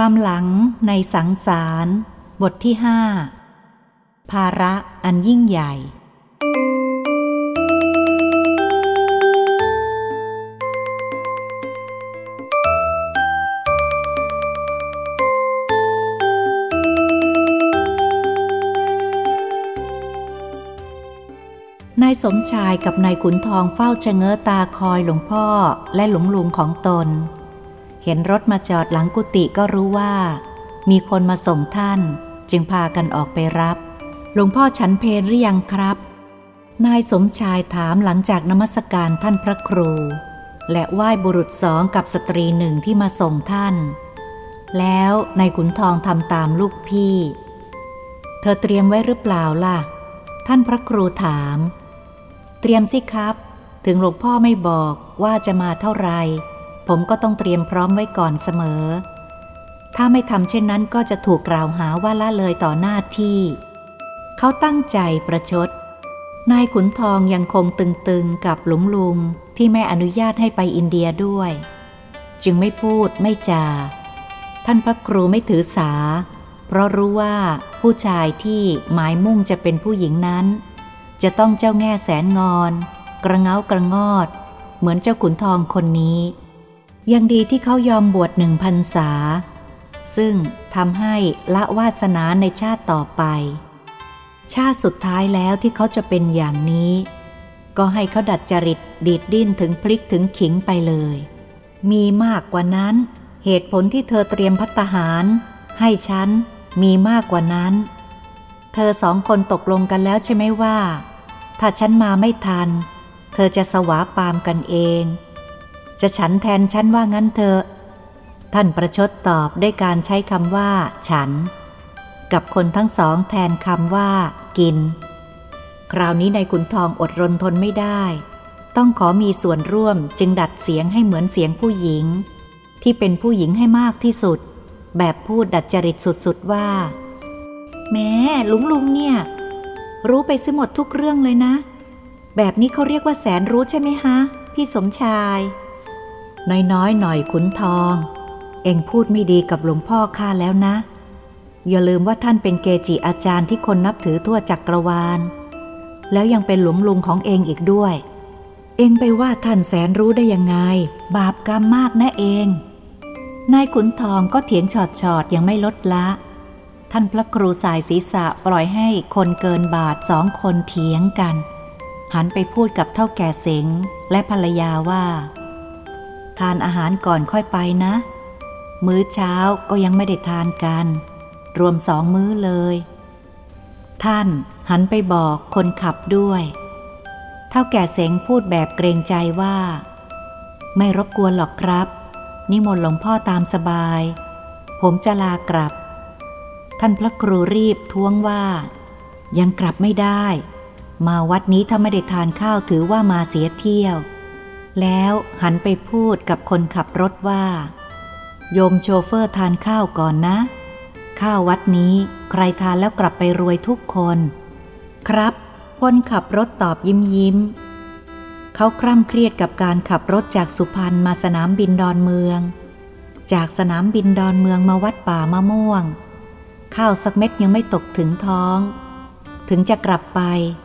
ความหลังในสังสาร บทที่ห้าภาระอันยิ่งใหญ่ นายสมชายกับนายขุนทองเฝ้าชะเง้อตาคอยหลวงพ่อและหลวงลุงของตน เห็นรถมาจอดหลังกุฏิก็รู้ว่า มีคนมาส่งท่าน จึงพากันออกไปรับ หลวงพ่อฉันเพลหรือยังครับ นายสมชายถามหลังจากนมัสการท่านพระครู และไหว้บุรุษสองกับสตรีหนึ่งที่มาส่งท่าน แล้วนายขุนทองทำตามลูกพี่ เธอเตรียมไว้หรือเปล่าล่ะ ท่านพระครูถาม เตรียมสิครับ ถึงหลวงพ่อไม่บอกว่าจะมาเท่าไหร่ ผมก็ต้องเตรียมพร้อมไว้ก่อนเสมอ ถ้าไม่ทำเช่นนั้นก็จะถูกกล่าวหาว่าละเลยต่อหน้าที่ เขาตั้งใจประชด นายขุนทองยังคงตึงๆกับหลวงลุงที่ไม่อนุญาตให้ไปอินเดียด้วย จึงไม่พูดไม่จา ท่านพระครูไม่ถือสา เพราะรู้ว่าผู้ชายที่หมายมุ่งจะเป็นผู้หญิงนั้น จะต้องเจ้าแง่แสนงอน กระเงากระงอด เหมือนเจ้าขุนทองคนนี้ ยังดีที่เขายอมบวชหนึ่งพันษา ซึ่งทำให้ละวาสนาในชาติต่อไป ชาติสุดท้ายแล้วที่เขาจะเป็นอย่างนี้ ก็ให้เขาดัดจริตดีดดิ้นถึงพลิกถึงขิงไปเลย มีมากกว่านั้น เหตุผลที่เธอเตรียมพัตหาร ให้ฉันมีมากกว่านั้น เธอสองคนตกลงกันแล้วใช่ไหมว่า ถ้าฉันมาไม่ทัน เธอจะสวาปามกันเอง จะฉันแทนฉันว่างั้นเธอะท่านประชดตอบด้วยการใช้คำว่า ฉัน กับคนทั้งสองแทนคำว่า กิน คราวนี้นายขุนทองอดรนทนไม่ได้ ต้องขอมีส่วนร่วมจึงดัดเสียงให้เหมือนเสียงผู้หญิง ที่เป็นผู้หญิงให้มากที่สุด แบบพูดดัดจริตสุดๆว่า แม้ลุงลุงเนี่ย รู้ไปซะหมดทุกเรื่องเลยนะ แบบนี้เขาเรียกว่าแสนรู้ใช่ไหมฮะ พี่สมชาย น้อยๆหน่อยขุนทอง เองพูดไม่ดีกับหลวงพ่อข้าแล้วนะ อย่าลืมว่าท่านเป็นเกจิอาจารย์ที่คนนับถือทั่วจักรวาล แล้วยังเป็นหลวงลุงของเองอีกด้วย เองไปว่าท่านแสนรู้ได้ยังไง บาปกรรมมากนะเองนายขุนทองก็เถียงฉอดฉอดยังไม่ลดละ ท่านพระครูสายศีรษะปล่อยให้คนเกินบาทสองคนเถียงกัน หันไปพูดกับเท่าแก่เสงและภรรยาว่า ทานอาหารก่อนค่อยไปนะ มื้อเช้าก็ยังไม่ได้ทานกัน รวมสองมื้อเลย ท่านหันไปบอกคนขับด้วยเท่าแก่เสงพูดแบบเกรงใจว่า ไม่รบกวนหรอกครับ นิมนต์หลวงพ่อตามสบาย ผมจะลากลับ ท่านพระครูรีบท้วงว่า ยังกลับไม่ได้ มาวัดนี้ถ้าไม่ได้ทานข้าวถือว่ามาเสียเที่ยว แล้วหันไปพูดกับคนขับรถว่า โยมโชเฟอร์ทานข้าวก่อนนะ ข้าววัดนี้ใครทานแล้วกลับไปรวยทุกคน ครับคนขับรถตอบยิ้มยิ้ม เขาคร่ำเครียดกับการขับรถจากสุพรรณมาสนามบินดอนเมือง จากสนามบินดอนเมืองมาวัดป่ามะม่วง ข้าวสักเม็ดยังไม่ตกถึงท้อง ถึงจะกลับไป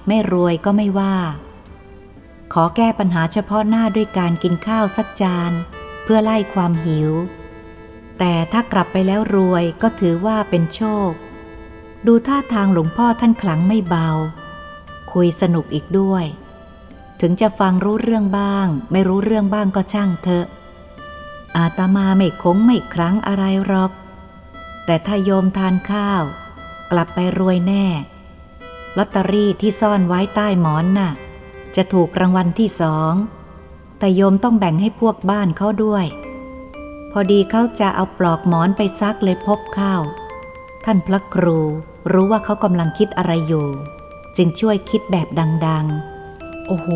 ไม่รวยก็ไม่ว่า ขอแก้ปัญหาเฉพาะหน้าด้วยการกินข้าวสักจาน เพื่อไล่ความหิว แต่ถ้ากลับไปแล้วรวยก็ถือว่าเป็นโชค ดูท่าทางหลวงพ่อท่านขลังไม่เบา คุยสนุกอีกด้วย ถึงจะฟังรู้เรื่องบ้าง ไม่รู้เรื่องบ้างก็ช่างเถอะ อาตมาไม่คงไม่ครั้งอะไรหรอก แต่ถ้าโยมทานข้าว กลับไปรวยแน่ลอตเตอรี่ที่ซ่อนไว้ใต้หมอนน่ะ จะถูกรางวัลที่สอง แต่โยมต้องแบ่งให้พวกบ้านเขาด้วย พอดีเขาจะเอาปลอกหมอนไปซักเลยพบเข้า ท่านพระครูรู้ว่าเขากำลังคิดอะไรอยู่ จึงช่วยคิดแบบดัง ๆ โอ้โห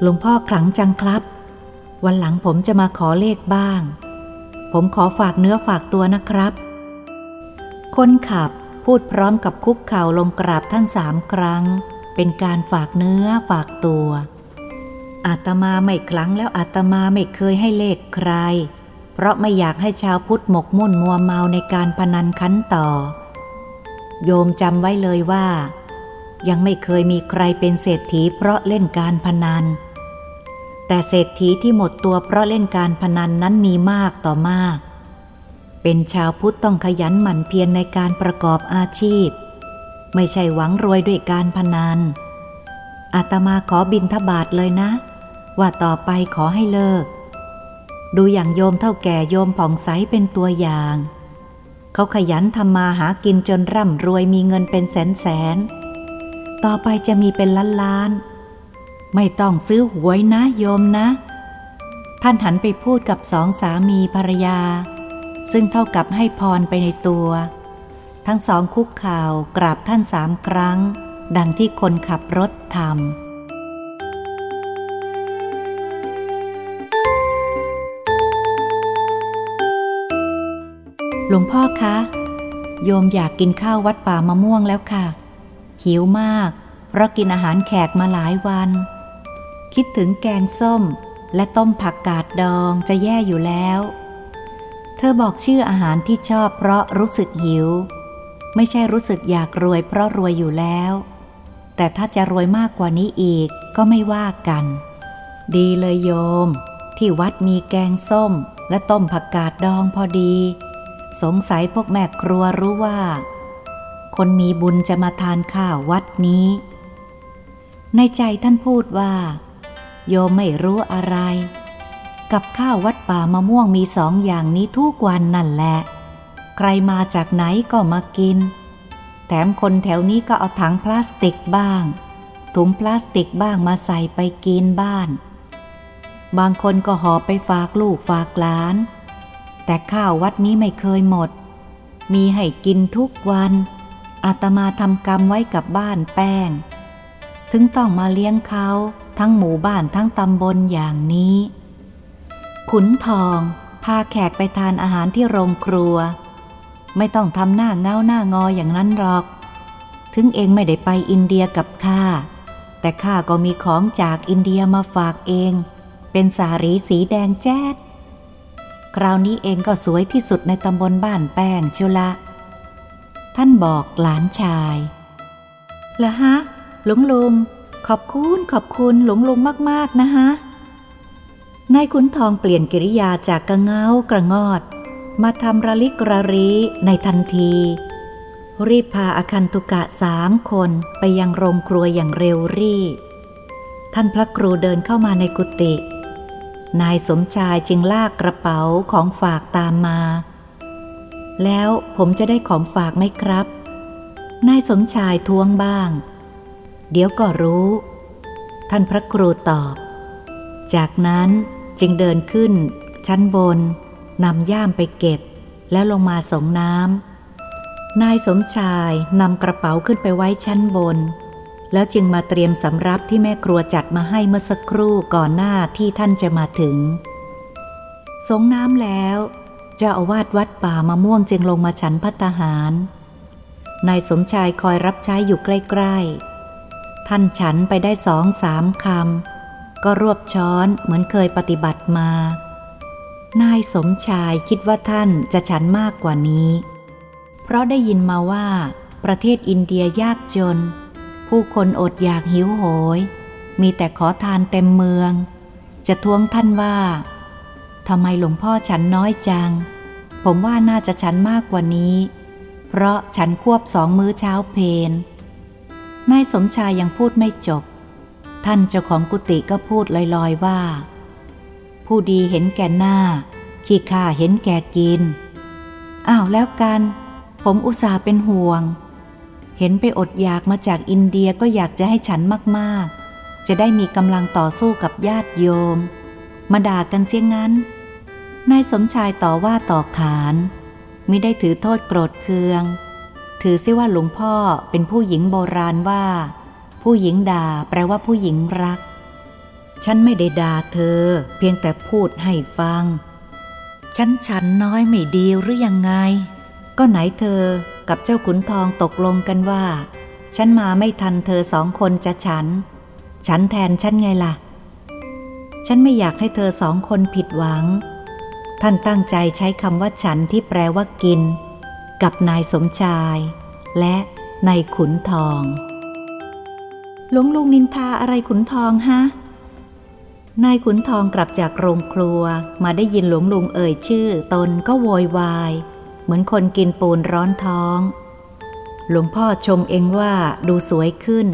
หลวงพ่อขลังจังครับ วันหลังผมจะมาขอเลขบ้าง ผมขอฝากเนื้อฝากตัวนะครับ คนขับพูดพร้อมกับคุกเข่าลงกราบท่านสามครั้ง เป็นการฝากเนื้อฝากตัว อาตมาไม่ครั้งแล้วอาตมาไม่เคยให้เลขใคร เพราะไม่อยากให้ชาวพุทธหมกมุ่นมัวเมาในการพนันคันต่อ โยมจำไว้เลยว่า ยังไม่เคยมีใครเป็นเศรษฐีเพราะเล่นการพนัน แต่เศรษฐีที่หมดตัวเพราะเล่นการพนันนั้นมีมากต่อมาก เป็นชาวพุทธต้องขยันหมั่นเพียรในการประกอบอาชีพ ไม่ใช่หวังรวยด้วยการพนันอาตมาขอบินทบาทเลยนะ ว่าต่อไปขอให้เลิก ดูอย่างโยมเท่าแก่โยมผ่องใสเป็นตัวอย่าง เขาขยันทำมาหากินจนร่ำรวยมีเงินเป็นแสนแสน ต่อไปจะมีเป็นล้านล้าน ไม่ต้องซื้อหวยนะโยมนะ ท่านหันไปพูดกับสองสามีภรรยา ซึ่งเท่ากับให้พรไปในตัว ทั้งสองคุกข่าวกราบท่านสามครั้ง ดังที่คนขับรถทำหลวงพ่อคะ โยมอยากกินข้าววัดป่ามะม่วงแล้วค่ะ หิวมาก เพราะกินอาหารแขกมาหลายวัน คิดถึงแกงส้มและต้มผักกาดดองจะแย่อยู่แล้ว เธอบอกชื่ออาหารที่ชอบเพราะรู้สึกหิว ไม่ใช่รู้สึกอยากรวยเพราะรวยอยู่แล้ว แต่ถ้าจะรวยมากกว่านี้อีกก็ไม่ว่ากัน ดีเลยโยม ที่วัดมีแกงส้มและต้มผักกาดดองพอดี สงสัยพวกแม่ครัวรู้ว่า คนมีบุญจะมาทานข้าววัดนี้ ในใจท่านพูดว่า โยมไม่รู้อะไร กับข้าววัดป่ามะม่วงมีสองอย่างนี้ทุกวันนั่นแหละ ใครมาจากไหนก็มากิน แถมคนแถวนี้ก็เอาถังพลาสติกบ้าง ถุงพลาสติกบ้างมาใส่ไปกินบ้าน บางคนก็หอบไปฝากลูกฝากหลาน แต่ข้าววัดนี้ไม่เคยหมด มีให้กินทุกวัน อาตมาทำกรรมไว้กับบ้านแป้ง ถึงต้องมาเลี้ยงเขาทั้งหมู่บ้านทั้งตำบลอย่างนี้ ขุนทองพาแขกไปทานอาหารที่โรงครัว ไม่ต้องทำหน้าเงาหน้างออย่างนั้นหรอก ถึงเองไม่ได้ไปอินเดียกับข้า แต่ข้าก็มีของจากอินเดียมาฝากเอง เป็นสารีสีแดงแจ๊ด คราวนี้เองก็สวยที่สุดในตำบลบ้านแป้งเชียวละ ท่านบอกหลานชายละฮะ หลวงลุง ขอบคุณขอบคุณหลวงลุงมาก ๆ นะฮะนายขุนทองเปลี่ยนกิริยาจากกระเงากระงอด มาทำระลิกระรีในทันที รีบพาอาคันตุกะสามคนไปยังโรงครัวอย่างเร็วรีบท่านพระครูเดินเข้ามาในกุฏินายสมชายจึงลากกระเป๋าของฝากตามมา แล้วผมจะได้ของฝากไหมครับ นายสมชายท้วงบ้าง เดี๋ยวก็รู้ ท่านพระครูตอบ จากนั้นจึงเดินขึ้นชั้นบน นำย่ามไปเก็บ แล้วลงมาส่งน้ำนายสมชายนำกระเป๋าขึ้นไปไว้ชั้นบน แล้วจึงมาเตรียมสำรับที่แม่ครัวจัดมาให้เมื่อสักครู่ก่อนหน้าที่ท่านจะมาถึง สงน้ำแล้วเจ้าอาวาสวัดป่ามะม่วงจึงลงมาฉันพัตหารนายสมชายคอยรับใช้อยู่ใกล้ๆ ท่านฉันไปได้สองสามคำก็รวบช้อนเหมือนเคยปฏิบัติมา นายสมชายคิดว่าท่านจะฉันมากกว่านี้ เพราะได้ยินมาว่า ประเทศอินเดียยากจน ผู้คนอดอยากหิวโหย มีแต่ขอทานเต็มเมือง จะท้วงท่านว่าทำไมหลวงพ่อฉันน้อยจัง ผมว่าน่าจะฉันมากกว่านี้ เพราะฉันควบสองมื้อเช้าเพนนายสมชายยังพูดไม่จบ ท่านเจ้าของกุฏิก็พูดลอยๆว่า ผู้ดีเห็นแก่หน้า ขี้ข้าเห็นแก่กิน อ้าวแล้วกัน ผมอุตส่าห์เป็นห่วง เห็นไปอดอยากมาจากอินเดียก็อยากจะให้ฉันมากๆ จะได้มีกำลังต่อสู้กับญาติโยม มาด่ากันเสียงั้น นายสมชายต่อว่าต่อขานไม่ได้ถือโทษโกรธเคือง ถือซิว่าหลวงพ่อเป็นผู้หญิงโบราณว่า ผู้หญิงด่าแปลว่าผู้หญิงรัก ฉันไม่ได้ด่าเธอ เพียงแต่พูดให้ฟัง ฉันฉันน้อยไม่ดีหรือยังไง ก็ไหนเธอกับเจ้าขุนทองตกลงกันว่า ฉันมาไม่ทันเธอสองคนจะฉัน ฉันแทนฉันไงล่ะ ฉันไม่อยากให้เธอสองคนผิดหวัง ท่านตั้งใจใช้คำว่าฉันที่แปลว่ากิน กับนายสมชาย และนายขุนทอง หลวงลุงนินทาอะไรขุนทองฮะ นายขุนทองกลับจากโรงครัวมาได้ยินหลวงลุงเอ่ยชื่อ ตนก็โวยวาย เหมือนคนกินปูนร้อนท้อง หลวงพ่อชมเองว่าดูสวยขึ้น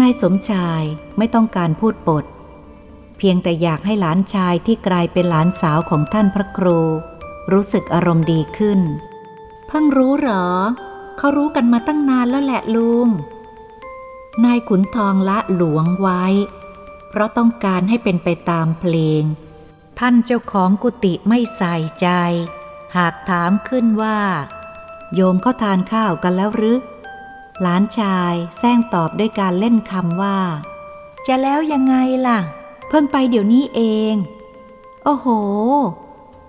นายสมชายไม่ต้องการพูดปด เพียงแต่อยากให้หลานชายที่กลายเป็นหลานสาวของท่านพระครู รู้สึกอารมณ์ดีขึ้น เพิ่งรู้หรอ เขารู้กันมาตั้งนานแล้วแหละลุงนายขุนทองละหลวงไว้ ราะต้องการให้เป็นไปตามเพลง ท่านเจ้าของกุฏิไม่ใส่ใจ หากถามขึ้นว่า โยมเขาทานข้าวกันแล้วหรือ หลานชายแซงตอบด้วยการเล่นคำว่า จะแล้วยังไงล่ะ เพิ่งไปเดี๋ยวนี้เอง โอ้โห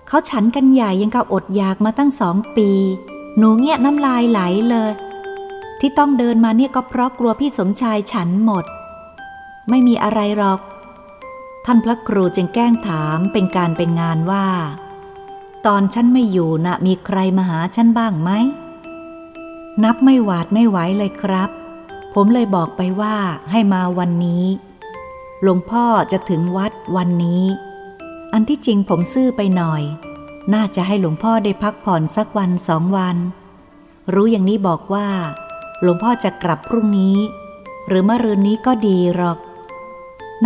เขาฉันกันใหญ่ยังกับอดอยากมาตั้งสองปี หนูเงียน้ำลายไหลเลย ที่ต้องเดินมาเนี่ยก็เพราะกลัวพี่สมชายฉันหมด ไม่มีอะไรหรอก ท่านพระครูจึงแกล้งถามเป็นการเป็นงานว่า ตอนฉันไม่อยู่นะมีใครมาหาฉันบ้างไหม นับไม่หวาดไม่ไหวเลยครับ ผมเลยบอกไปว่าให้มาวันนี้ หลวงพ่อจะถึงวัดวันนี้ อันที่จริงผมซื่อไปหน่อย น่าจะให้หลวงพ่อได้พักผ่อนสักวันสองวัน รู้อย่างนี้บอกว่า หลวงพ่อจะกลับพรุ่งนี้ หรือมะรืนนี้ก็ดีหรอก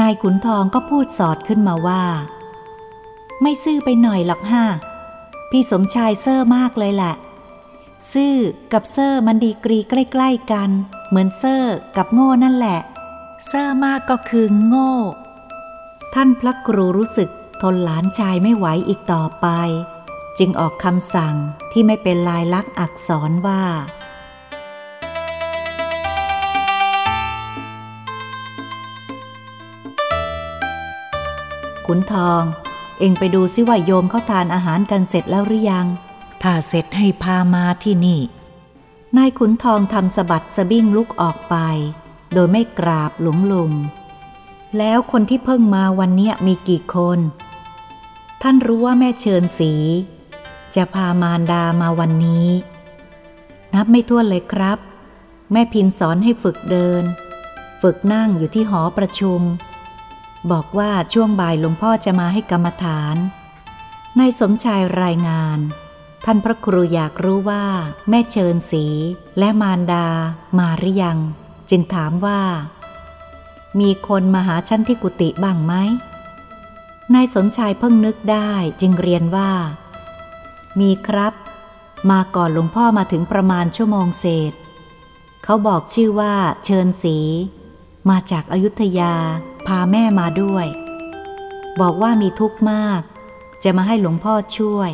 นายขุนทองก็พูดสอดขึ้นมาว่า ไม่ซื่อไปหน่อยหรอกฮะพี่สมชายเซ่อมากเลยแหละ ซื่อกับเซ่อมันดีกรีใกล้ ๆกัน เหมือนเซ่อกับโง่นั่นแหละ เซ่อมากก็คือโง่ ท่านพระครูรู้สึกทนหลานชายไม่ไหวอีกต่อไป จึงออกคำสั่งที่ไม่เป็นลายลักษณ์อักษรว่า ขุนทอง เองไปดูซิว่าโยมเขาทานอาหารกันเสร็จแล้วหรือยัง ถ้าเสร็จให้พามาที่นี่ นายขุนทองทำสะบัดสะบิ้งลุกออกไป โดยไม่กราบหลวงลุง แล้วคนที่เพิ่งมาวันนี้มีกี่คน ท่านรู้ว่าแม่เชิญสี จะพามารดามาวันนี้ นับไม่ถ้วนเลยครับ แม่พินสอนให้ฝึกเดิน ฝึกนั่งอยู่ที่หอประชุม บอกว่าช่วงบ่ายหลวงพ่อจะมาให้กรรมฐานนายสมชายรายงาน ท่านพระครูอยากรู้ว่า แม่เชิญสีและมารดา มาหรือยัง จึงถามว่า มีคนมาหาฉันที่กุฏิบ้างไหมนายสมชายเพิ่งนึกได้จึงเรียนว่า มีครับ มาก่อนหลวงพ่อมาถึงประมาณชั่วโมงเศษ เขาบอกชื่อว่า เชิญสี มาจากอายุทยา พาแม่มาด้วย บอกว่ามีทุกข์มาก จะมาให้หลวงพ่อช่วย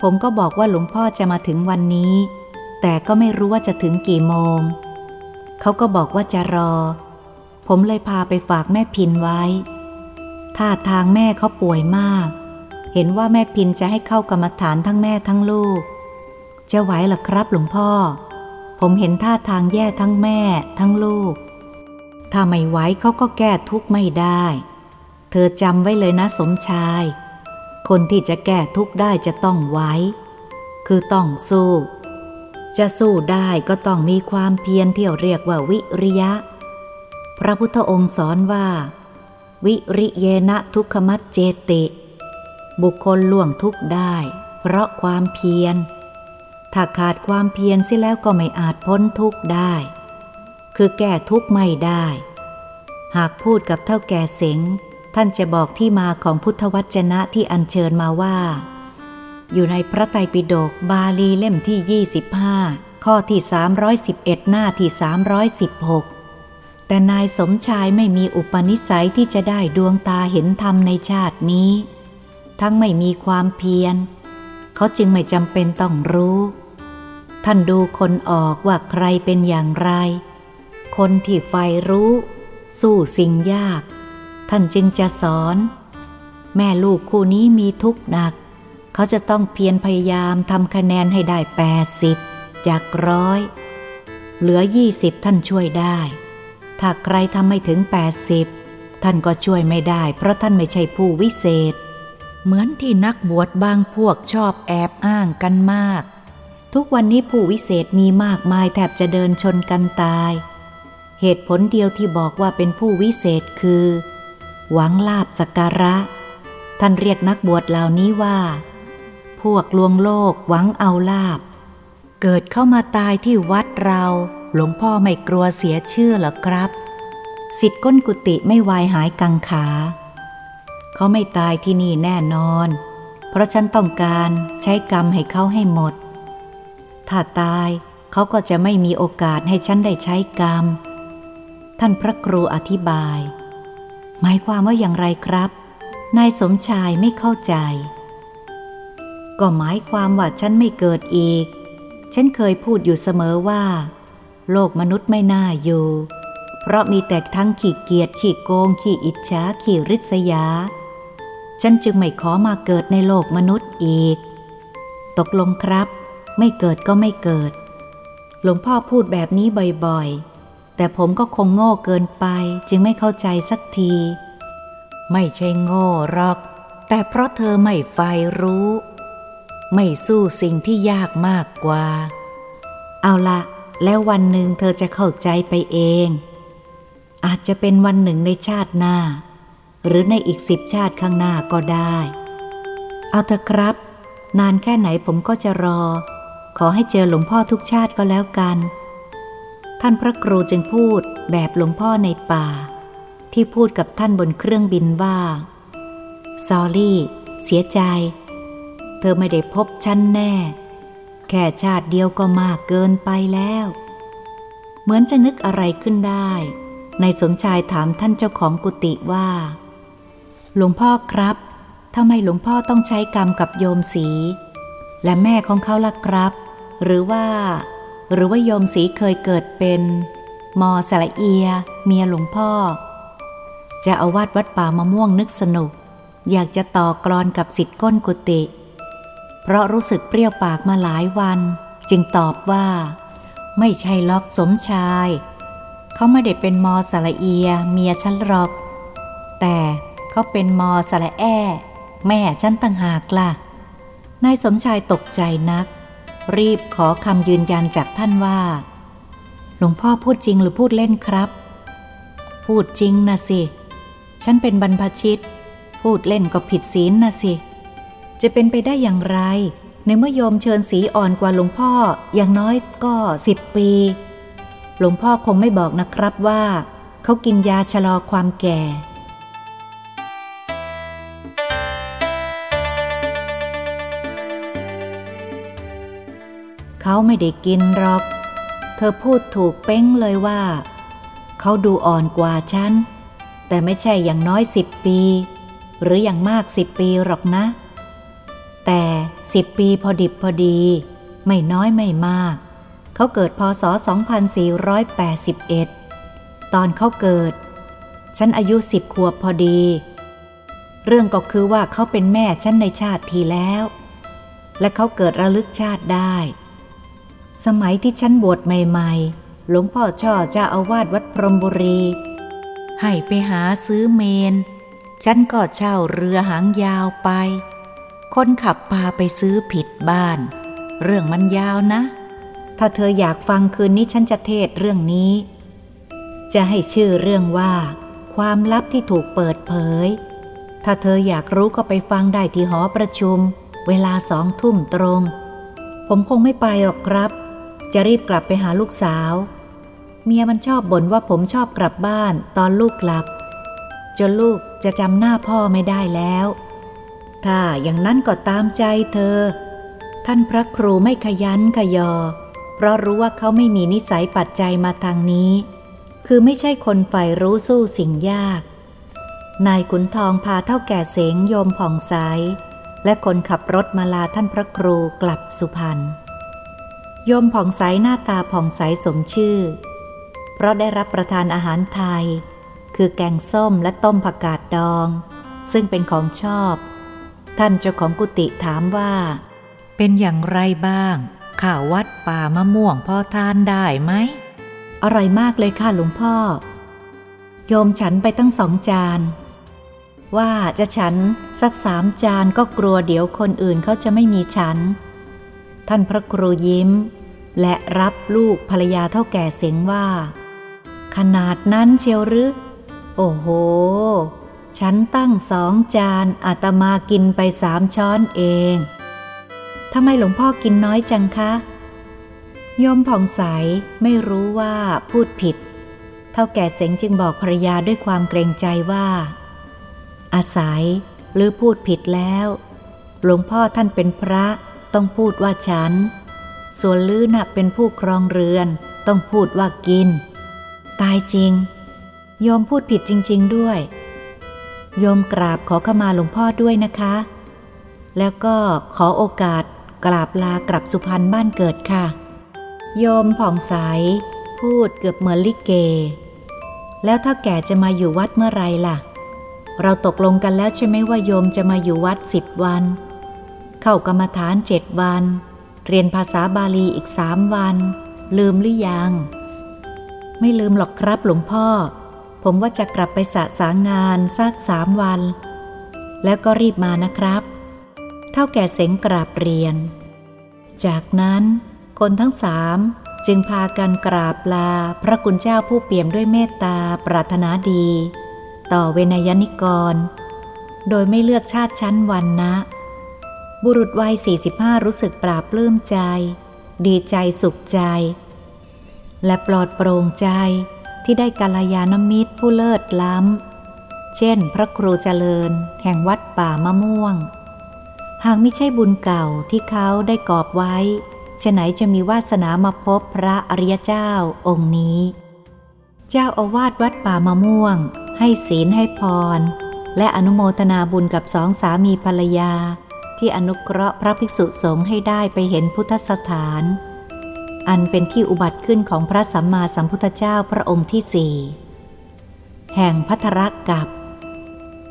ผมก็บอกว่าหลวงพ่อจะมาถึงวันนี้ แต่ก็ไม่รู้ว่าจะถึงกี่โมง เขาก็บอกว่าจะรอ ผมเลยพาไปฝากแม่พินไว้ ท่าทางแม่เขาป่วยมาก เห็นว่าแม่พินจะให้เข้ากรรมฐานทั้งแม่ทั้งลูก จะไหวหรอครับหลวงพ่อ ผมเห็นท่าทางแย่ทั้งแม่ทั้งลูก ถ้าไม่ไหวเขาก็แก้ทุกข์ไม่ได้ เธอจำไว้เลยนะสมชาย คนที่จะแก้ทุกข์ได้จะต้องไหวคือต้องสู้ จะสู้ได้ก็ต้องมีความเพียรที่เรียกว่าวิริยะ พระพุทธองค์สอนว่า วิริเยนะทุกขมัจเจติ บุคคลล่วงทุกข์ได้ เพราะความเพียร ถ้าขาดความเพียรเสียแล้วก็ไม่อาจพ้นทุกข์ได้ คือแก้ทุกข์ไม่ได้ หากพูดกับเท่าแก่เสงท่านจะบอกที่มาของพุทธวจนะที่อัญเชิญมาว่า อยู่ในพระไตรปิฎกบาลีเล่มที่ 25 ข้อที่ 311 หน้าที่ 316 แต่นายสมชายไม่มีอุปนิสัยที่จะได้ดวงตาเห็นธรรมในชาตินี้ ทั้งไม่มีความเพียร เขาจึงไม่จำเป็นต้องรู้ ท่านดูคนออกว่าใครเป็นอย่างไร คนที่ใฝ่รู้ สู้สิ่งยาก ท่านจึงจะสอน แม่ลูกคู่นี้มีทุกข์หนัก เขาจะต้องเพียรพยายามทำคะแนนให้ได้แปดสิบจากร้อยเหลือยี่สิบท่านช่วยได้ ถ้าใครทำไม่ถึงแปดสิบท่านก็ช่วยไม่ได้ เพราะท่านไม่ใช่ผู้วิเศษ เหมือนที่นักบวชบางพวกชอบแอบอ้างกันมาก ทุกวันนี้ผู้วิเศษมีมากมายแทบจะเดินชนกันตาย เหตุผลเดียวที่บอกว่าเป็นผู้วิเศษคือ หวังลาบสักการะ ท่านเรียกนักบวชเหล่านี้ว่า พวกลวงโลกหวังเอาลาบ เกิดเข้ามาตายที่วัดเรา หลวงพ่อไม่กลัวเสียชื่อหรอครับสิทธิ์ก้นกุฏิไม่วายหายกังขา เขาไม่ตายที่นี่แน่นอน เพราะฉันต้องการใช้กรรมให้เขาให้หมด ถ้าตายเขาก็จะไม่มีโอกาสให้ฉันได้ใช้กรรม ท่านพระครูอธิบาย หมายความว่าอย่างไรครับ นายสมชายไม่เข้าใจ ก็หมายความว่าฉันไม่เกิดอีก ฉันเคยพูดอยู่เสมอว่า โลกมนุษย์ไม่น่าอยู่ เพราะมีแต่ทั้งขี้เกียจขี้โกง ขี้อิจฉาขี้ริษยา ฉันจึงไม่ขอมาเกิดในโลกมนุษย์อีก ตกลงครับ ไม่เกิดก็ไม่เกิด หลวงพ่อพูดแบบนี้บ่อยๆ แต่ผมก็คงโง่เกินไปจึงไม่เข้าใจสักที ไม่ใช่โง่หรอก แต่เพราะเธอไม่ใฝ่รู้ ไม่สู้สิ่งที่ยากมากกว่า เอาละแล้ววันหนึ่งเธอจะเข้าใจไปเอง อาจจะเป็นวันหนึ่งในชาติหน้า หรือในอีกสิบชาติข้างหน้าก็ได้ เอาเถอะครับ นานแค่ไหนผมก็จะรอ ขอให้เจอหลวงพ่อทุกชาติก็แล้วกัน ท่านพระครูจึงพูดแบบหลวงพ่อในป่า ที่พูดกับท่านบนเครื่องบินว่าซอรี่ เสียใจ เธอไม่ได้พบฉันแน่ แค่ชาติเดียวก็มากเกินไปแล้ว เหมือนจะนึกอะไรขึ้นได้ ในสมชายถามท่านเจ้าของกุฏิว่า หลวงพ่อครับทำไมหลวงพ่อต้องใช้กรรมกับโยมสี และแม่ของเขาล่ะครับ หรือว่า หรือว่าโยมสีเคยเกิดเป็น มอสละเอีย เมียหลวงพ่อ จะเอาวาดวัดป่ามะม่วงนึกสนุก อยากจะต่อกรอนกับสิทธิ์ก้นกุฏิ เพราะรู้สึกเปรี้ยวปากมาหลายวัน จึงตอบว่า ไม่ใช่ล็อกสมชาย เขาไม่ได้เป็นมอสละเอีย เมียฉันหรอก แต่เขาเป็นมอสละแอแม่ฉันต่างหากละ่ะนายสมชายตกใจนัก รีบขอคำยืนยันจากท่านว่า หลวงพ่อพูดจริงหรือพูดเล่นครับ พูดจริงนะสิ ฉันเป็นบรรพชิต พูดเล่นก็ผิดศีลนะสิ จะเป็นไปได้อย่างไร ในเมื่อโยมเชิญสีอ่อนกว่าหลวงพ่ออย่างน้อยก็สิบปี หลวงพ่อคงไม่บอกนะครับว่า เขากินยาชะลอความแก่ เขาไม่ได้กินหรอก เธอพูดถูกเป้งเลยว่า เขาดูอ่อนกว่าฉัน แต่ไม่ใช่อย่างน้อยสิบปี หรืออย่างมากสิบปีหรอกนะ แต่สิบปีพอดิบพอดี ไม่น้อยไม่มาก เขาเกิดพศ 2481 ตอนเขาเกิด ฉันอายุสิบขวบพอดี เรื่องก็คือว่าเขาเป็นแม่ฉันในชาติทีแล้วและเขาเกิดระลึกชาติได้ สมัยที่ฉันบวชใหม่ๆ หลวงพ่อช่อจะเอาวาดวัดพรมบุรี ให้ไปหาซื้อเมน ฉันก็เช่าเรือหางยาวไป คนขับพาไปซื้อผิดบ้าน เรื่องมันยาวนะ ถ้าเธออยากฟังคืนนี้ฉันจะเทศเรื่องนี้ จะให้ชื่อเรื่องว่า ความลับที่ถูกเปิดเผย ถ้าเธออยากรู้ก็ไปฟังได้ที่หอประชุม เวลาสองทุ่มตรง ผมคงไม่ไปหรอกครับ จะรีบกลับไปหาลูกสาว เมียมันชอบบ่นว่าผมชอบกลับบ้านตอนลูกกลับ จนลูกจะจำหน้าพ่อไม่ได้แล้ว ถ้าอย่างนั้นก็ตามใจเธอ ท่านพระครูไม่ขยันขยอ เพราะรู้ว่าเขาไม่มีนิสัยปัจจัยมาทางนี้ คือไม่ใช่คนใฝ่รู้สู้สิ่งยากนายขุนทองพาเท่าแก่เสงโยมผ่องใสและคนขับรถมาลาท่านพระครูกลับสุพรรณ โยมผ่องใสหน้าตาผ่องใสสมชื่อ เพราะได้รับประทานอาหารไทย คือแกงส้มและต้มผักกาดดอง ซึ่งเป็นของชอบ ท่านเจ้าของกุฏิถามว่า เป็นอย่างไรบ้าง ข่าววัดป่ามะม่วงพ่อทานได้ไหม อร่อยมากเลยค่ะหลวงพ่อ โยมฉันไปตั้งสองจาน ว่าจะฉันสักสามจานก็กลัวเดี๋ยวคนอื่นเขาจะไม่มีฉัน ท่านพระครูยิ้ม และรับลูกภรรยาเท่าแก่เสียงว่า ขนาดนั้นเชียวหรือ โอ้โห ฉันตั้งสองจานอาตมากินไปสามช้อนเองทำไมหลวงพ่อกินน้อยจังคะโยมผ่องใสไม่รู้ว่าพูดผิด เท่าแก่เสงจึงบอกภรรยาด้วยความเกรงใจว่า อาศัยหรือพูดผิดแล้ว หลวงพ่อท่านเป็นพระ ต้องพูดว่าฉัน ส่วนลื้อน่ะเป็นผู้ครองเรือน ต้องพูดว่ากิน ตายจริง โยมพูดผิดจริง ๆด้วย โยมกราบขอขมาหลวงพ่อด้วยนะคะ แล้วก็ขอโอกาสกราบลากลับสุพรรณบ้านเกิดค่ะ โยมผ่องใส พูดเกือบเหมือนลิเก แล้วถ้าแก่จะมาอยู่วัดเมื่อไรล่ะ เราตกลงกันแล้วใช่ไหมว่าโยมจะมาอยู่วัดสิบวัน เข้ากรรมฐานเจ็ดวัน เรียนภาษาบาลีอีกสามวัน ลืมหรือยัง ไม่ลืมหรอกครับหลวงพ่อ ผมว่าจะกลับไปสะสางานสักสามวัน แล้วก็รีบมานะครับ เท่าแก่เสงกราบเรียน จากนั้นคนทั้งสามจึงพากันกราบลาพระคุณเจ้าผู้เปี่ยมด้วยเมตตาปรารถนาดี ต่อเวนยนิกร โดยไม่เลือกชาติชั้นวันนะ บุรุษวัย 45 รู้สึกปราบปลื้มใจ ดีใจสุขใจ และปลอดโปร่งใจที่ได้กาลยานมิตรผู้เลิศล้ำ เช่น พระครูเจริญ แห่งวัดป่ามะม่วง หากไม่ใช่บุญเก่าที่เขาได้กอบไว้ฉไหนจะมีวาสนามาพบพระอริยเจ้าองค์นี้ เจ้าอาวาสวัดป่ามะม่วง ให้ศีลให้พร และอนุโมทนาบุญกับสองสามีภรรยา ที่อนุเคราะห์พระภิกษุสงฆ์ให้ได้ไปเห็นพุทธสถาน อันเป็นที่อุบัติขึ้นของพระสัมมาสัมพุทธเจ้าพระองค์ที่สี่แห่งพัทรกับ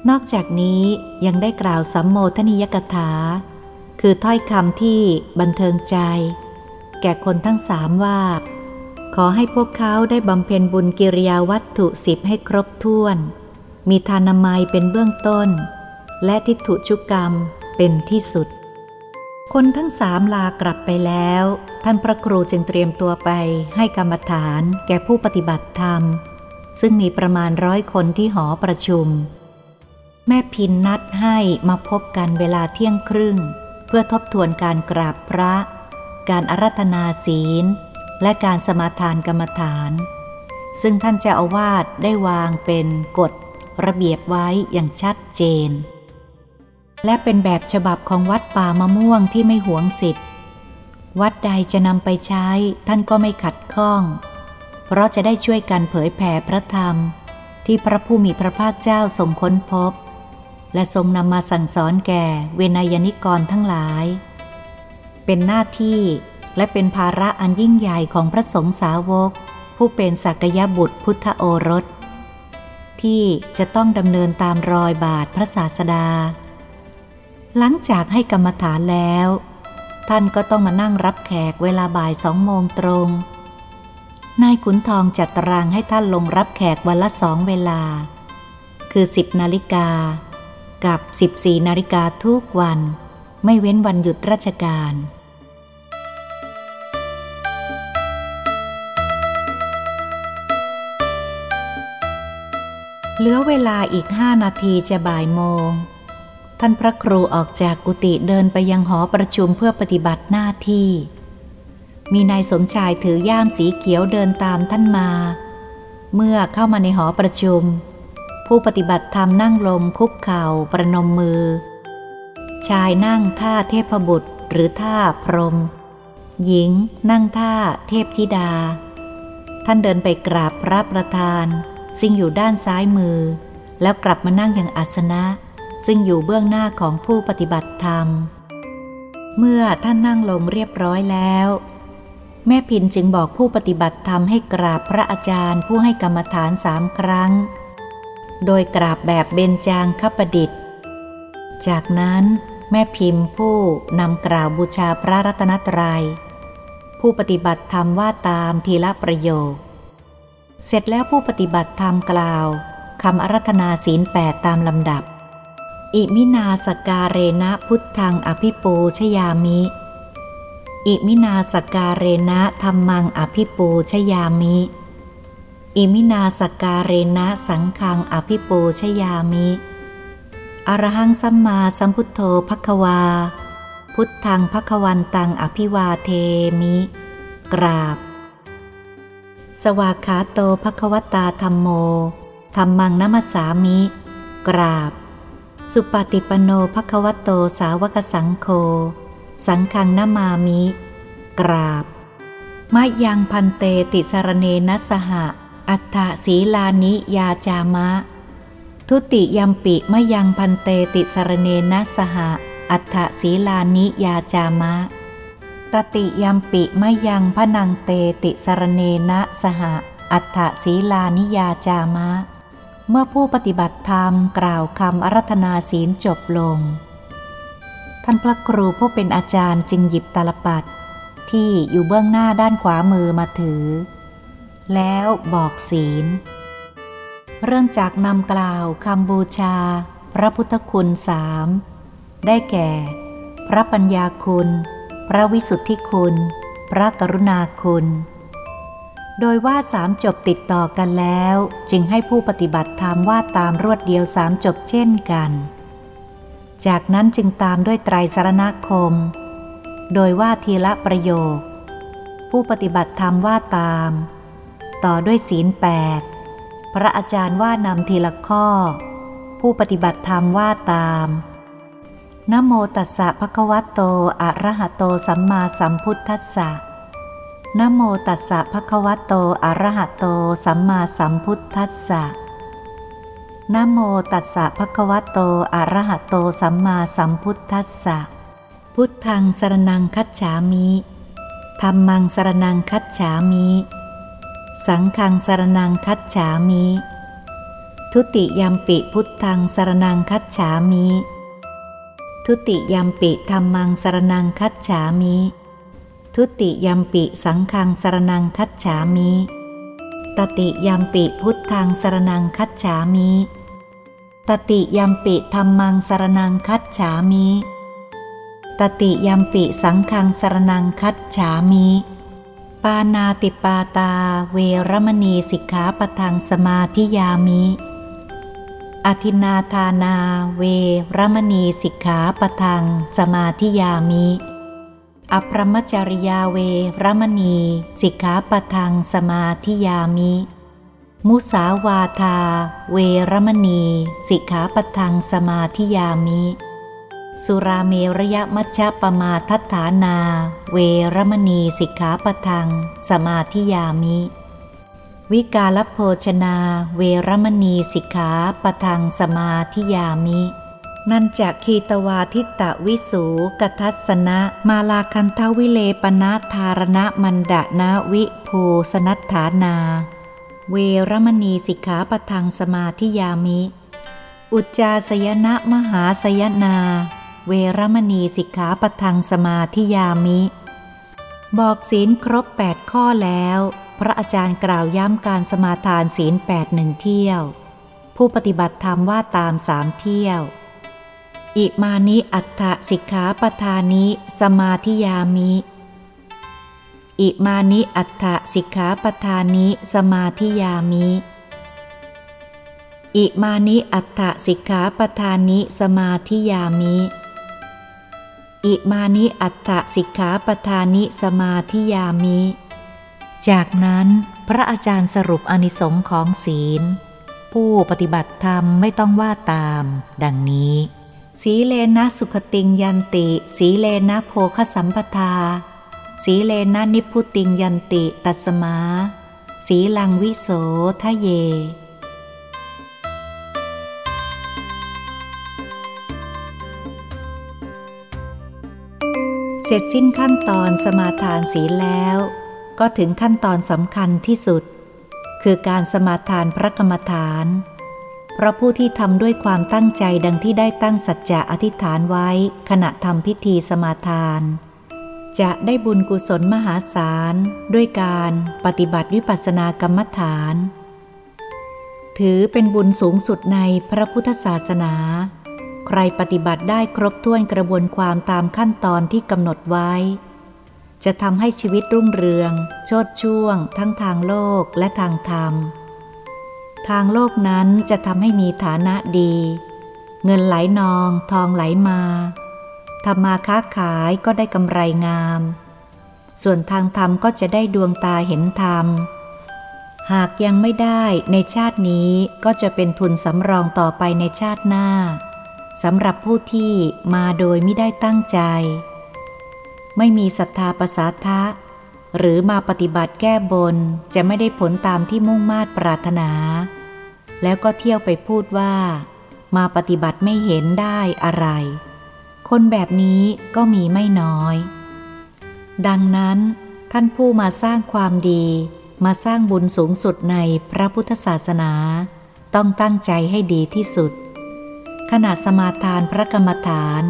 นอกจากนี้ยังได้กล่าวสัมโมทนิยกถา คือถ้อยคำที่บันเทิงใจ แก่คนทั้งสามว่า ขอให้พวกเขาได้บำเพ็ญบุญกิริยาวัตถุสิบให้ครบถ้วน มีทานามัยเป็นเบื้องต้น และทิฏฐุชุกรรม เป็นที่สุด คนทั้งสามลากลับไปแล้ว ท่านพระครูจึงเตรียมตัวไปให้กรรมฐานแก่ผู้ปฏิบัติธรรม ซึ่งมีประมาณร้อยคนที่หอประชุม แม่พินนัดให้มาพบกันเวลาเที่ยงครึ่ง เพื่อทบทวนการกราบพระ การอารัธนาศีล และการสมาทานกรรมฐาน ซึ่งท่านเจ้าอาวาสได้วางเป็นกฎระเบียบไว้อย่างชัดเจน และเป็นแบบฉบับของวัดป่ามะม่วงที่ไม่หวงสิทธิ์ วัดใดจะนำไปใช้ท่านก็ไม่ขัดข้อง เพราะจะได้ช่วยกันเผยแผ่พระธรรม ที่พระผู้มีพระภาคเจ้าทรงค้นพบ และทรงนำมาสั่งสอนแก่เวนยนิกรทั้งหลาย เป็นหน้าที่และเป็นภาระอันยิ่งใหญ่ของพระสงฆ์สาวก ผู้เป็นสักยบุตรพุทธโอรส ที่จะต้องดำเนินตามรอยบาทพระศาสดา หลังจากให้กรรมฐานแล้ว ท่านก็ต้องมานั่งรับแขกเวลาบ่ายสองโมงตรง นายขุนทองจัดตารางให้ท่านลงรับแขกวันละสองเวลา คือสิบนาฬิกากับ 14นาฬิกาทุกวัน ไม่เว้นวันหยุดราชการ เหลือเวลาอีกห้านาทีจะบ่ายโมง ท่านพระครูออกจากกุฏิเดินไปยังหอประชุมเพื่อปฏิบัติหน้าที่ มีนายสมชายถือย่ามสีเขียวเดินตามท่านมา เมื่อเข้ามาในหอประชุม ผู้ปฏิบัติธรรมนั่งลงคุกเข่าประนมมือ ชายนั่งท่าเทพบุตรหรือท่าพรม หญิงนั่งท่าเทพธิดา ท่านเดินไปกราบพระประธานซึ่งอยู่ด้านซ้ายมือ แล้วกลับมานั่งอย่างอาสนะ ซึ่งอยู่เบื้องหน้าของผู้ปฏิบัติธรรม เมื่อท่านนั่งลงเรียบร้อยแล้ว แม่พินจึงบอกผู้ปฏิบัติธรรมให้กราบพระอาจารย์ผู้ให้กรรมฐานสามครั้ง โดยกราบแบบเบญจางคประดิษฐ์ จากนั้นแม่พิมพ์ผู้นำกล่าวบูชาพระรัตนตรยัย ผู้ปฏิบัติธรรมว่าตามทีละประโยค เสร็จแล้วผู้ปฏิบัติธรรมกล่าวคำอาราธนาศีลแปดตามลำดับ อิมินา สักกาเรนะพุทธัง อะภิปูชะยามิ อิมินา สักกาเรนะธัมมัง อะภิปูชะยามิ อิมินา สักกาเรนะสังฆัง อะภิปูชะยามิ อะระหังสัมมาสัมพุทโธ ภะคะวา พุทธัง ภะคะวันตัง อะภิวาเทมิ กราบ สวากขาโตภควตาธรรมโมธรรมังนัมสามิ กราบ สุปฏิปโนภควโตสาวกสังโฆสังฆังนามามิ กราบมายังพันเตติสารเนนัสหะ อัฏฐศีลานิยาจามะ ทุติยมปิมยังพันเตติสารเนนัสหะ อัฏฐศีลานิยาจามะ ตติยมปิมยังพนังเตติสารเนนะสหะ อัฏฐศีลานิยาจามะ เมื่อผู้ปฏิบัติธรรมกล่าวคำอารัธนาศีลจบลง ท่านพระครูผู้เป็นอาจารย์จึงหยิบตาลปัดที่อยู่เบื้องหน้าด้านขวามือมาถือ แล้วบอกศีล เริ่มจากนำกล่าวคำบูชา พระพุทธคุณสามได้แก่ พระปัญญาคุณ พระวิสุทธิคุณ พระกรุณาคุณ โดยว่าสามจบติดต่อกันแล้ว จึงให้ผู้ปฏิบัติธรรมว่าตามรวดเดียวสามจบเช่นกัน จากนั้นจึงตามด้วยไตรสรณคม โดยว่าทีละประโยค ผู้ปฏิบัติธรรมว่าตาม ต่อด้วยศีลแปดพระอาจารย์ว่านำทีละข้อ ผู้ปฏิบัติธรรมว่าตามนโมตัสสะภะคะวะโต อะระหะโตสัมมาสัมพุทธัสสะ นโมตัสสะภะคะวะโต อะระหะโต สัมมาสัมพุทธัสสะนโมตัสสะภะคะวะโต อะระหะโต สัมมาสัมพุทธัสสะ พุทธังสรนังคัจฉามิธรรมังสรนังคัจฉามิ สังฆังสรนังคัจฉามิ ทุติยมปิพุทธังสรนังคัจฉามิ ทุติยมปิธรรมังสรนังคัจฉามิ ทุติยมปิสังขังสรนังคัจฉามิ ตติยมปิพุทธังสรนังคัจฉามิ ตติยมปิธรรมังสรนังคัจฉามิ ตติยมปิสังขังสรนังคัจฉามิ ปานาติปาตาเวรมณีสิกขาปทังสมาธิยามิอธินาทานาเวรมณีสิกขาปทังสมาธิยามิ อภรมจริยาเวรมณี สิกขาปทังสมาธิยามิ มุสาวาทา เวรมณี สิกขาปทังสมาธิยามิ สุราเมรยมัชฌปมาทัฏฐานา เวรมณี สิกขาปทังสมาธิยามิ วิกาลโภชนา เวรมณี สิกขาปทังสมาธิยามิ นันจากคีตวาทิตะวิสูกทัศนะ มาลาคันทวิเลปนะธารณมันดานาวิภูสนัฐานา เวรมณีสิกขาปทังสมาธิยามิ อุจจาสยนะมหาสยนา เวรมณีสิกขาปทังสมาธิยามิ บอกศีลครบแปดข้อแล้ว พระอาจารย์กล่าวย้ำการสมาทานศีลแปดหนึ่งเที่ยว ผู้ปฏิบัติธรรมว่าตามสามเที่ยว อิมานิอัตถสิกขาปทานิสมาธิยามิ อิมานิอัฏฐะ สิกขาปะทานิ สะมาทิยามิ อิมานิอัฏฐะ สิกขาปะทานิ สะมาทิยามิ อิมานิอัฏฐะ สิกขาปะทานิ สะมาทิยามิ จากนั้นพระอาจารย์สรุปอานิสงส์ของศีล ผู้ปฏิบัติธรรมไม่ต้องว่าตาม ดังนี้ สีเลนะสุคะติงยันติ สีเลนะโภคสัมปทา สีเลนะนิพุติงยันติ ตัสมา สีลังวิโสทะเย เสร็จสิ้นขั้นตอนสมาทานศีลแล้ว ก็ถึงขั้นตอนสำคัญที่สุด คือการสมาทานพระกรรมฐาน ราะผู้ที่ทำด้วยความตั้งใจดังที่ได้ตั้งสัจจะอธิษฐานไว้ ขณะทำพิธีสมาทาน จะได้บุญกุศลมหาศาล ด้วยการปฏิบัติวิปัสสนากรรมฐาน ถือเป็นบุญสูงสุดในพระพุทธศาสนา ใครปฏิบัติได้ครบถ้วนกระบวนความตามขั้นตอนที่กำหนดไว้ จะทำให้ชีวิตรุ่งเรือง โชดช่วง ทั้งทางโลกและทางธรรม ทางโลกนั้นจะทำให้มีฐานะดี เงินไหลนองทองไหลมาทำมาค้าขายก็ได้กำไรงาม ส่วนทางธรรมก็จะได้ดวงตาเห็นธรรม หากยังไม่ได้ในชาตินี้ก็จะเป็นทุนสำรองต่อไปในชาติหน้าสำหรับผู้ที่มาโดยไม่ได้ตั้งใจ ไม่มีศรัทธาประสาทะ หรือมาปฏิบัติแก้บนจะไม่ได้ผลตามที่มุ่งมา่ปรารถนา แล้วก็เที่ยวไปพูดว่า มาปฏิบัติไม่เห็นได้อะไร คนแบบนี้ก็มีไม่น้อย ดังนั้น ท่านผู้มาสร้างความดีมาสร้างบุญสูงสุดในพระพุทธศาสนา ต้องตั้งใจให้ดีที่สุด ขณะสมาทานพระกรรมฐาน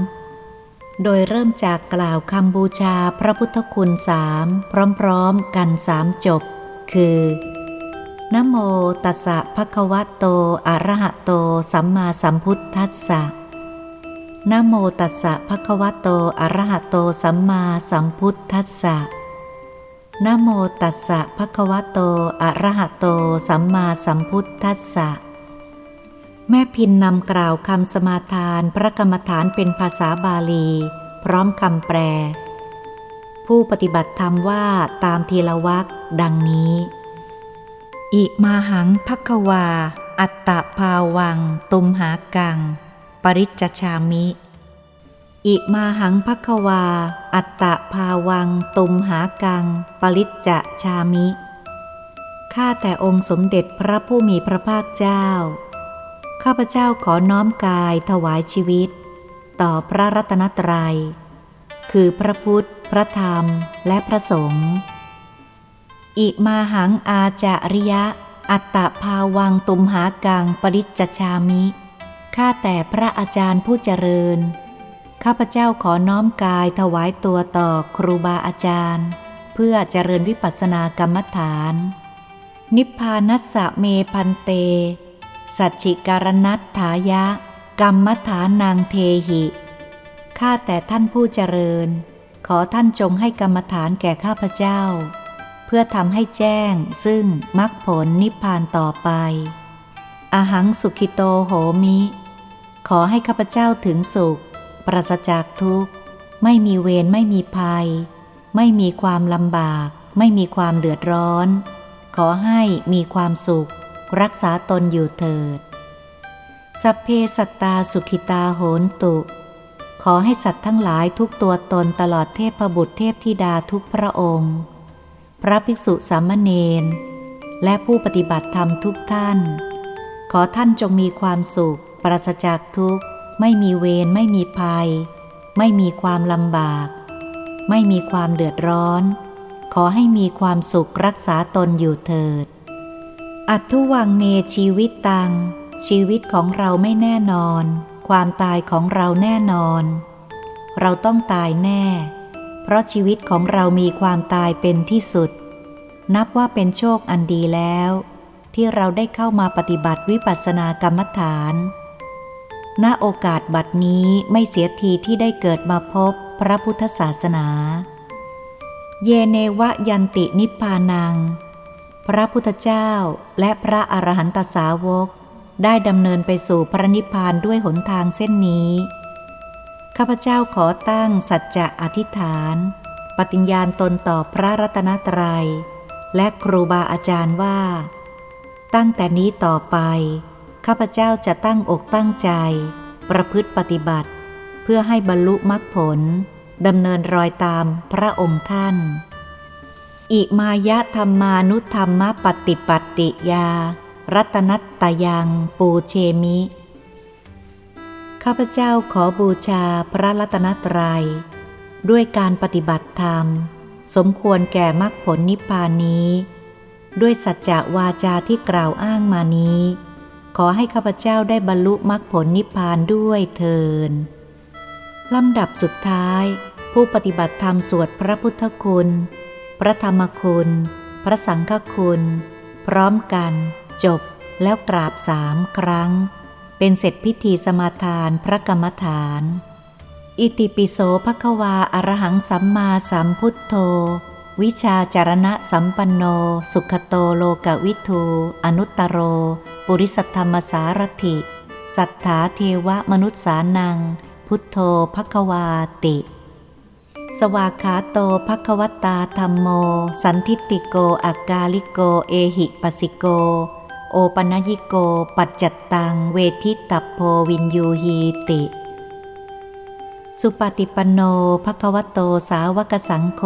โดยเริ่มจากกล่าวคำบูชาพระพุทธคุณสามพร้อมๆกันสามจบ คือนโมตัสสะภะคะวะโต อะระหะโต สัมมาสัมพุทธัสสะนโมตัสสะภะคะวะโต อะระหะโต สัมมาสัมพุทธัสสะนโมตัสสะภะคะวะโต อะระหะโต สัมมาสัมพุทธัสสะ แม่พินนำกล่าวคำสมาทานพระกรรมฐานเป็นภาษาบาลี พร้อมคำแปล ผู้ปฏิบัติธรรมว่าตามทีละวักดังนี้ อิมาหังพักวา อัตตะภาวัง ตุมหากัง ปริจชามิ อิมาหังพักวา อัตตะภาวัง ตุมหากัง ปริจชามิข้าแต่องค์สมเด็จพระผู้มีพระภาคเจ้า ข้าพเจ้าขอน้อมกายถวายชีวิต ต่อพระรัตนตรยัย คือพระพุทธ พระธรรม และพระสงฆ์ อิมาหังอาจาริยะ อัตตะภาวังตุมหากังปริจชามิ ข้าแต่พระอาจารย์ผู้เจริญ ข้าพเจ้าขอน้อมกายถวายตัวต่อครูบาอาจารย์ เพื่อเจริญวิปัสสนากรรมฐาน นิพพานัสสะเมพันเต สัจจิการนัตถายะ กรรมฐานนางเทหิ ข้าแต่ท่านผู้เจริญ ขอท่านจงให้กรรมฐานแก่ข้าพเจ้า เพื่อทำให้แจ้งซึ่งมรรคผลนิพพานต่อไป อหังสุขิโตโหมิ ขอให้ข้าพเจ้าถึงสุข ปราศจากทุกข์ ไม่มีเวรไม่มีภัย ไม่มีความลำบาก ไม่มีความเดือดร้อน ขอให้มีความสุข รักษาตนอยู่เถิด สัพเพสัตตาสุขิตาโหนตุ ขอให้สัตว์ทั้งหลายทุกตัวตนตลอดเทพบุตรเทพธิดาทุกพระองค์ พระภิกษุสามเณรและผู้ปฏิบัติธรรมทุกท่าน ขอท่านจงมีความสุข ปราศจากทุกข์ ไม่มีเวรไม่มีภัย ไม่มีความลำบาก ไม่มีความเดือดร้อน ขอให้มีความสุขรักษาตนอยู่เถิด อัตุวังเมชีวิตตัง ชีวิตของเราไม่แน่นอน ความตายของเราแน่นอน เราต้องตายแน่ เพราะชีวิตของเรามีความตายเป็นที่สุด นับว่าเป็นโชคอันดีแล้ว ที่เราได้เข้ามาปฏิบัติวิปัสสนากรรมฐาน ณโอกาสบัดนี้ไม่เสียทีที่ได้เกิดมาพบพระพุทธศาสนา เยเนวะยันตินิพพานัง พระพุทธเจ้าและพระอรหันตสาวก ได้ดำเนินไปสู่พระนิพพานด้วยหนทางเส้นนี้ ข้าพเจ้าขอตั้งสัจจะอธิษฐาน ปฏิญญาณตนต่อพระรัตนตรยัย และครูบาอาจารย์ว่า ตั้งแต่นี้ต่อไป ข้าพเจ้าจะตั้งอกตั้งใจ ประพฤติปฏิบัติ เพื่อให้บรรลุมรรคผลดำเนินรอยตามพระองค์ท่าน อิมายะธรรมานุธรรมปฏิปัติยา รัตนัตตยังปูเชมิ ข้าพเจ้าขอบูชาพระรัตนตรยัย ด้วยการปฏิบัติธรรม สมควรแก่มรรคผลนิพพานนี้ ด้วยสัจจะวาจาที่กล่าวอ้างมานี้ ขอให้ข้าพเจ้าได้บรรลุมรรคผลนิพพานด้วยเทินลำดับสุดท้าย ผู้ปฏิบัติธรรมสวดพระพุทธคุณ พระธรรมคุณ พระสังฆคุณ พร้อมกัน จบแล้วกราบสามครั้ง เป็นเสร็จพิธีสมาทานพระกรรมฐาน อิติปิโสภควาอรหังสัมมาสัมพุทโธ วิชาจารณะสัมปันโน สุขโตโลกวิทูอนุตตโร ปุริสธรรมสารถิ สัทธาเทวมนุษสานัง พุทโธภควาติ สวากขาโตภควตาธรรมโม สันทิติโกอากาลิโก เอหิปัสสิโก โอปนยิโก ปัจจัตตัง เวทิตัพโพวินยูหีติ สุปฏิปันโนภควโตสาวกสังโฆ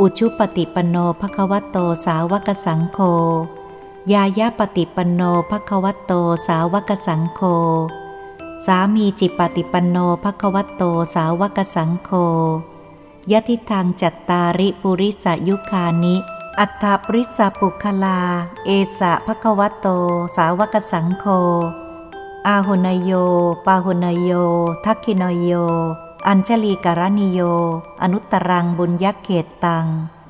อุชุปฏิปันโนภควโตสาวกสังโฆ ยายาปฏิปันโนภควโตสาวกสังโฆ สามีจิปฏิปันโนภควโตสาวกสังโฆ ยะทิทางจัตตาริปุริสยุคานิ อัฏฐปริสปุคลา เอสะภควโต สาวกสังโฆอาหุนโย ปาหุนโย ทักขินโย อัญชลีการณิโย อนุตตรังบุญยักเขตตัง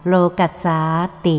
โลกัสสาติ